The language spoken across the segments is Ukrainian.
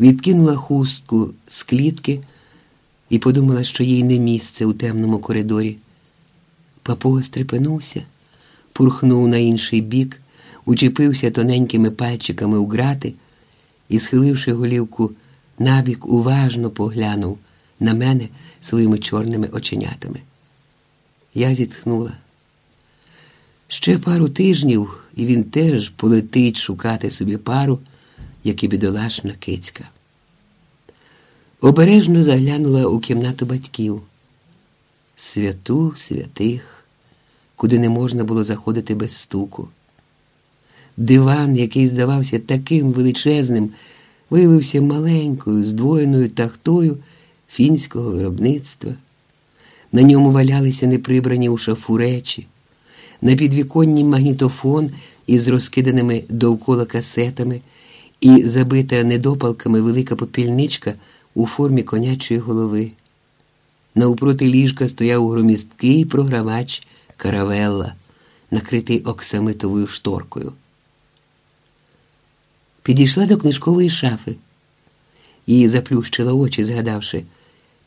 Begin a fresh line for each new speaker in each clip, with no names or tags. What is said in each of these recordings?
відкинула хустку з клітки і подумала, що їй не місце у темному коридорі. Папуга стрепенувся, пурхнув на інший бік, учепився тоненькими пальчиками у грати і, схиливши голівку набік, уважно поглянув на мене своїми чорними оченятами. Я зітхнула. Ще пару тижнів, і він теж полетить шукати собі пару, як і бідолашна кицька. Обережно заглянула у кімнату батьків, святу святих, куди не можна було заходити без стуку. Диван, який здавався таким величезним, виявився маленькою, здвоєною тахтою фінського виробництва. На ньому валялися неприбрані у шафу речі, на підвіконні магнітофон із розкиданими довкола касетами і забита недопалками велика попільничка у формі конячої голови. Навпроти ліжка стояв громісткий програвач каравелла, накритий оксамитовою шторкою. Підійшла до книжкової шафи і заплющила очі, згадавши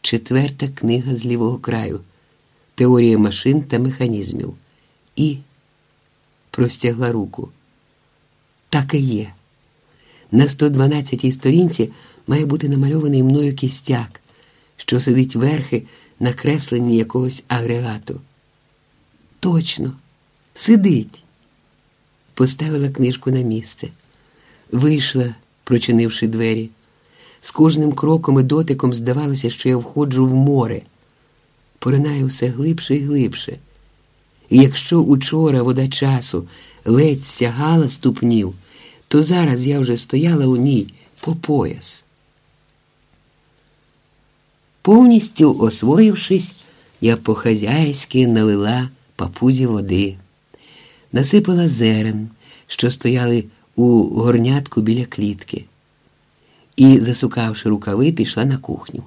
четверта книга з лівого краю Теорія машин та механізмів. І простягла руку. Так і є. На 112-й сторінці має бути намальований мною кістяк, що сидить верхи на кресленні якогось агрегату. Точно, сидить. Поставила книжку на місце, вийшла, прочинивши двері. З кожним кроком і дотиком здавалося, що я входжу в море, поринаю все глибше і глибше. І якщо учора вода часу ледь сягала ступнів, то зараз я вже стояла у ній по пояс. Повністю освоївшись, я по-хазяйськи налила папузі води, насипала зерен, що стояли у горнятку біля клітки, і, засукавши рукави, пішла на кухню.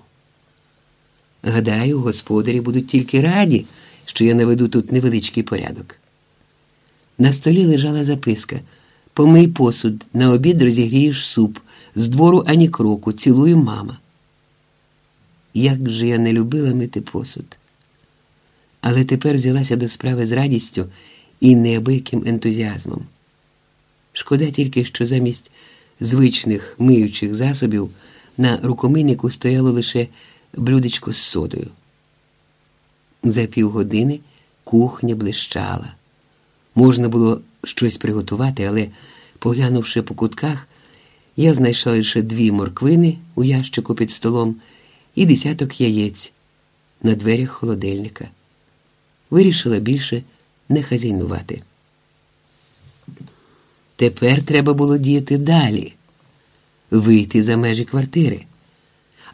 Гадаю, господарі будуть тільки раді, що я наведу тут невеличкий порядок. На столі лежала записка Помий посуд, на обід розігрієш суп, з двору ані кроку, цілую мама. Як же я не любила мити посуд. Але тепер взялася до справи з радістю і неабияким ентузіазмом. Шкода тільки, що замість звичних миючих засобів на рукомийнику стояло лише блюдечко з содою. За півгодини кухня блищала. Можна було щось приготувати, але, поглянувши по кутках, я знайшла лише дві морквини у ящику під столом і десяток яєць на дверях холодильника. Вирішила більше не хазяйнувати. Тепер треба було діяти далі, вийти за межі квартири,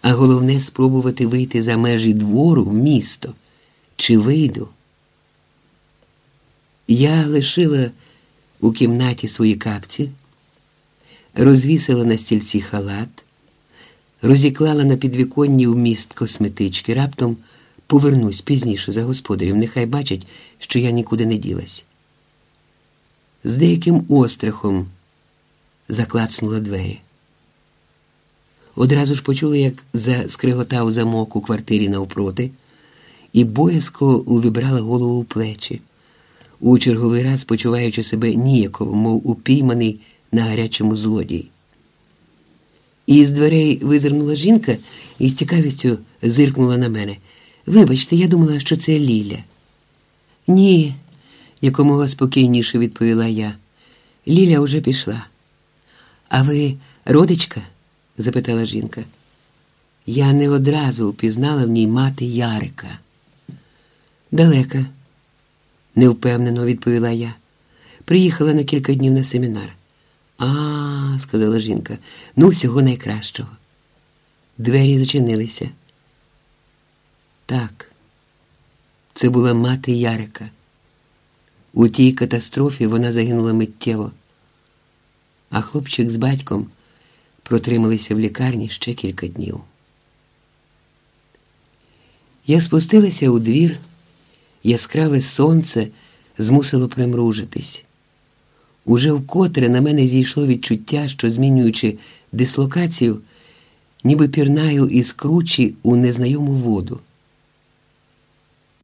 а головне спробувати вийти за межі двору в місто. Чи вийду? Я лишила у кімнаті свої капці, розвісила на стільці халат, розіклала на підвіконні вміст косметички, раптом повернусь пізніше за господарів, нехай бачать, що я нікуди не ділась. З деяким острахом заклацнула двері. Одразу ж почула, як заскриготав замок у квартирі навпроти, і боязко увібрала голову у плечі, у черговий раз почуваючи себе ніяково, мов упійманий на гарячому злодії. І з дверей визирнула жінка і з цікавістю зиркнула на мене. Вибачте, я думала, що це Ліля. Ні, якомога спокійніше відповіла я. Ліля уже пішла. А ви родичка? запитала жінка. Я не одразу упізнала в ній мати Ярика. Далека, невпевнено відповіла я. Приїхала на кілька днів на семінар. А, сказала жінка, ну всього найкращого. Двері зачинилися. Так, це була мати Ярика. У тій катастрофі вона загинула миттєво, а хлопчик з батьком протрималися в лікарні ще кілька днів. Я спустилася у двір, яскраве сонце змусило примружитись. Уже вкотре на мене зійшло відчуття, що, змінюючи дислокацію, ніби пірнаю із кручі у незнайому воду.